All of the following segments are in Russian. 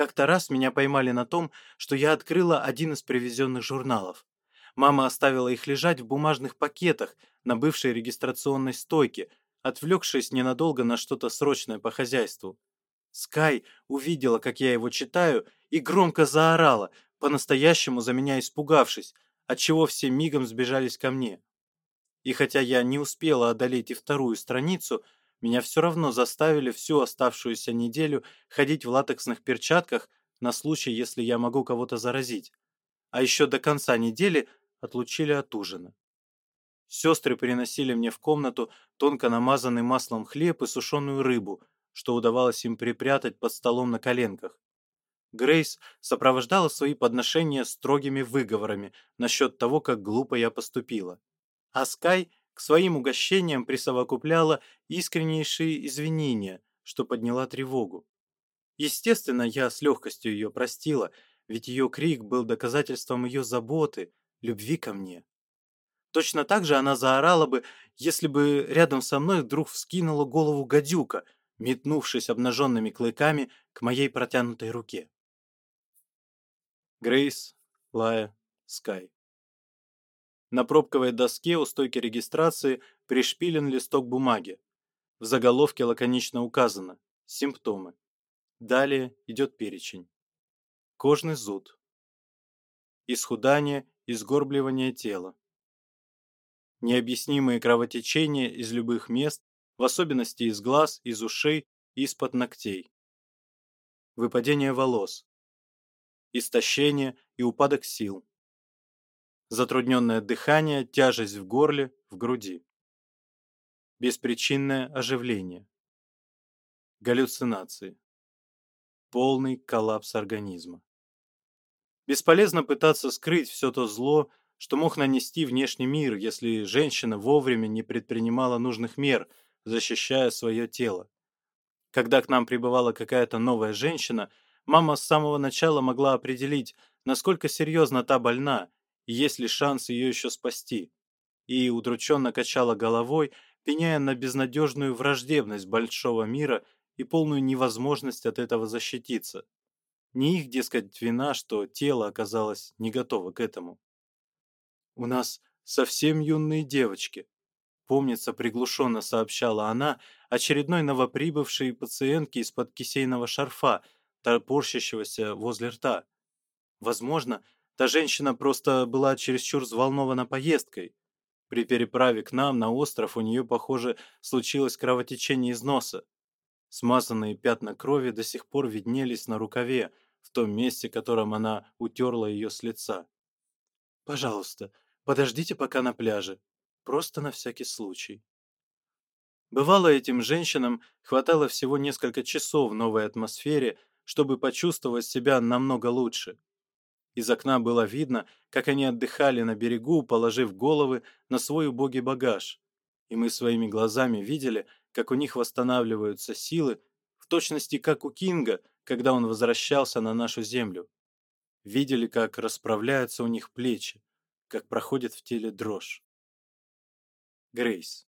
Как-то раз меня поймали на том, что я открыла один из привезенных журналов. Мама оставила их лежать в бумажных пакетах на бывшей регистрационной стойке, отвлекшись ненадолго на что-то срочное по хозяйству. Скай увидела, как я его читаю, и громко заорала, по-настоящему за меня испугавшись, отчего все мигом сбежались ко мне. И хотя я не успела одолеть и вторую страницу, меня все равно заставили всю оставшуюся неделю ходить в латексных перчатках на случай, если я могу кого-то заразить. А еще до конца недели отлучили от ужина. Сестры приносили мне в комнату тонко намазанный маслом хлеб и сушеную рыбу, что удавалось им припрятать под столом на коленках. Грейс сопровождала свои подношения строгими выговорами насчет того, как глупо я поступила. А Скай своим угощениям присовокупляла искреннейшие извинения, что подняла тревогу. Естественно, я с легкостью ее простила, ведь ее крик был доказательством ее заботы, любви ко мне. Точно так же она заорала бы, если бы рядом со мной вдруг вскинула голову гадюка, метнувшись обнаженными клыками к моей протянутой руке. Грейс, Лая, Скай. На пробковой доске у стойки регистрации пришпилен листок бумаги. В заголовке лаконично указано «Симптомы». Далее идет перечень. Кожный зуд. Исхудание, изгорбливание тела. Необъяснимые кровотечения из любых мест, в особенности из глаз, из ушей из-под ногтей. Выпадение волос. Истощение и упадок сил затрудненное дыхание, тяжесть в горле, в груди. Беспричинное оживление. Галлюцинации. Полный коллапс организма. Бесполезно пытаться скрыть все то зло, что мог нанести внешний мир, если женщина вовремя не предпринимала нужных мер, защищая свое тело. Когда к нам прибывала какая-то новая женщина, мама с самого начала могла определить, насколько серьезно та больна, есть ли шанс ее еще спасти. И удрученно качала головой, пеняя на безнадежную враждебность большого мира и полную невозможность от этого защититься. Не их, дескать, вина, что тело оказалось не готово к этому. «У нас совсем юные девочки», — помнится, приглушенно сообщала она очередной новоприбывшей пациентке из-под кисейного шарфа, топорщащегося возле рта. «Возможно, — Та женщина просто была чересчур взволнована поездкой. При переправе к нам на остров у нее, похоже, случилось кровотечение из носа. Смазанные пятна крови до сих пор виднелись на рукаве, в том месте, которым она утерла ее с лица. «Пожалуйста, подождите пока на пляже. Просто на всякий случай». Бывало, этим женщинам хватало всего несколько часов в новой атмосфере, чтобы почувствовать себя намного лучше. Из окна было видно, как они отдыхали на берегу, положив головы на свой убогий багаж. И мы своими глазами видели, как у них восстанавливаются силы, в точности как у Кинга, когда он возвращался на нашу землю. Видели, как расправляются у них плечи, как проходит в теле дрожь. Грейс.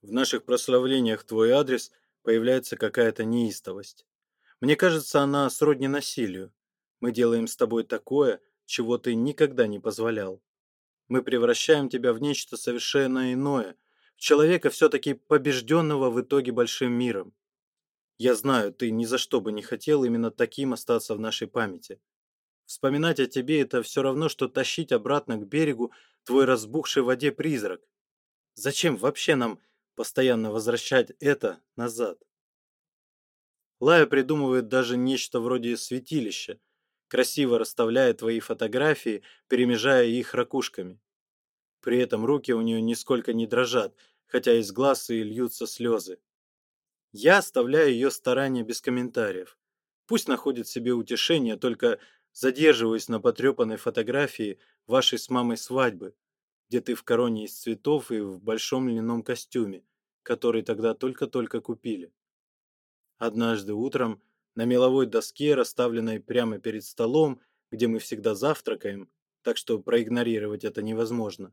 В наших прославлениях твой адрес появляется какая-то неистовость. Мне кажется, она сродни насилию. Мы делаем с тобой такое, чего ты никогда не позволял. Мы превращаем тебя в нечто совершенно иное, в человека все-таки побежденного в итоге большим миром. Я знаю, ты ни за что бы не хотел именно таким остаться в нашей памяти. Вспоминать о тебе – это все равно, что тащить обратно к берегу твой разбухший в воде призрак. Зачем вообще нам постоянно возвращать это назад? Лая придумывает даже нечто вроде святилища – красиво расставляя твои фотографии, перемежая их ракушками. При этом руки у нее нисколько не дрожат, хотя из глаз и льются слезы. Я оставляю ее старания без комментариев. Пусть находит себе утешение, только задерживаюсь на потрепанной фотографии вашей с мамой свадьбы, где ты в короне из цветов и в большом льняном костюме, который тогда только-только купили. Однажды утром на меловой доске, расставленной прямо перед столом, где мы всегда завтракаем, так что проигнорировать это невозможно.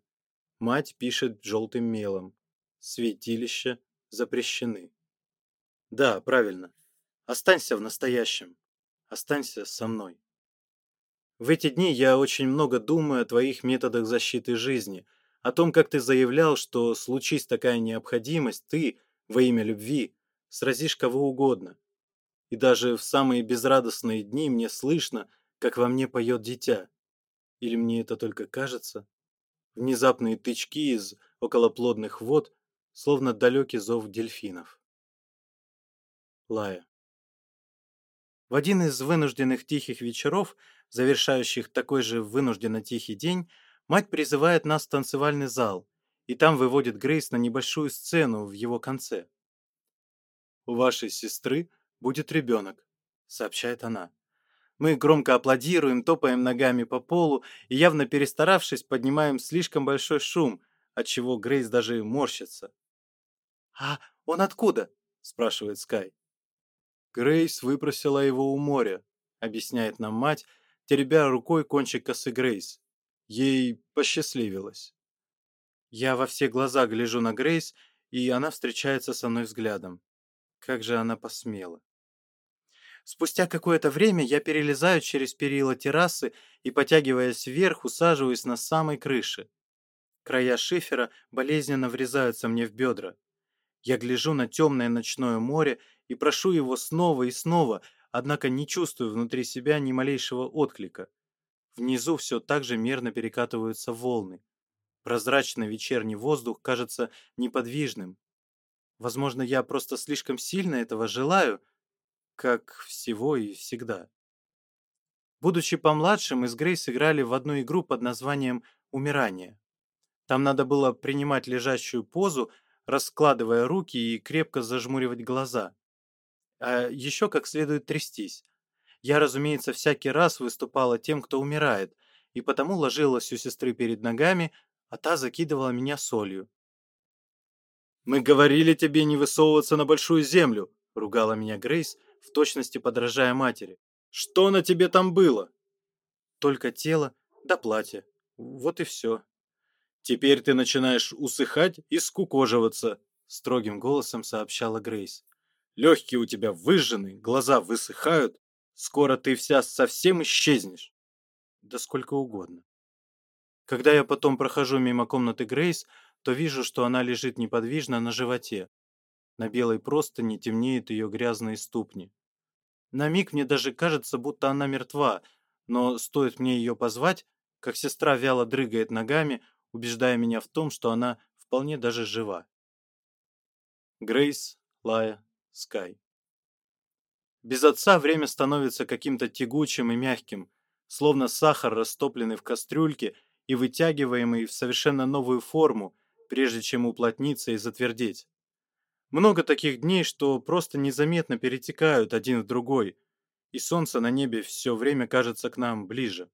Мать пишет желтым мелом. Святилища запрещены. Да, правильно. Останься в настоящем. Останься со мной. В эти дни я очень много думаю о твоих методах защиты жизни, о том, как ты заявлял, что случись такая необходимость, ты, во имя любви, сразишь кого угодно, и даже в самые безрадостные дни мне слышно, как во мне поет дитя. Или мне это только кажется? Внезапные тычки из околоплодных вод, словно далекий зов дельфинов. Лая. В один из вынужденных тихих вечеров, завершающих такой же вынужденно тихий день, мать призывает нас в танцевальный зал, и там выводит Грейс на небольшую сцену в его конце. У вашей сестры будет ребенок», — сообщает она. Мы громко аплодируем, топаем ногами по полу и, явно перестаравшись, поднимаем слишком большой шум, отчего Грейс даже морщится. «А он откуда?» — спрашивает Скай. «Грейс выпросила его у моря», — объясняет нам мать, теребя рукой кончик косы Грейс. Ей посчастливилось. Я во все глаза гляжу на Грейс, и она встречается со мной взглядом. Как же она посмела. Спустя какое-то время я перелезаю через перила террасы и, потягиваясь вверх, усаживаюсь на самой крыше. Края шифера болезненно врезаются мне в бедра. Я гляжу на темное ночное море и прошу его снова и снова, однако не чувствую внутри себя ни малейшего отклика. Внизу все так же мерно перекатываются волны. Прозрачный вечерний воздух кажется неподвижным. Возможно, я просто слишком сильно этого желаю, как всего и всегда. Будучи помладшим, с Грейс играли в одну игру под названием «Умирание». Там надо было принимать лежащую позу, раскладывая руки и крепко зажмуривать глаза. А еще как следует трястись. Я, разумеется, всякий раз выступала тем, кто умирает, и потому ложилась у сестры перед ногами, а та закидывала меня солью. «Мы говорили тебе не высовываться на большую землю!» — ругала меня Грейс — в точности подражая матери. «Что на тебе там было?» «Только тело да платье. Вот и все». «Теперь ты начинаешь усыхать и скукоживаться», — строгим голосом сообщала Грейс. «Легкие у тебя выжжены, глаза высыхают. Скоро ты вся совсем исчезнешь». «Да сколько угодно». Когда я потом прохожу мимо комнаты Грейс, то вижу, что она лежит неподвижно на животе, на белой простыне темнеют ее грязные ступни. На миг мне даже кажется, будто она мертва, но стоит мне ее позвать, как сестра вяло дрыгает ногами, убеждая меня в том, что она вполне даже жива. Грейс, Лая, Скай. Без отца время становится каким-то тягучим и мягким, словно сахар, растопленный в кастрюльке и вытягиваемый в совершенно новую форму, прежде чем уплотниться и затвердеть. Много таких дней, что просто незаметно перетекают один в другой, и солнце на небе все время кажется к нам ближе.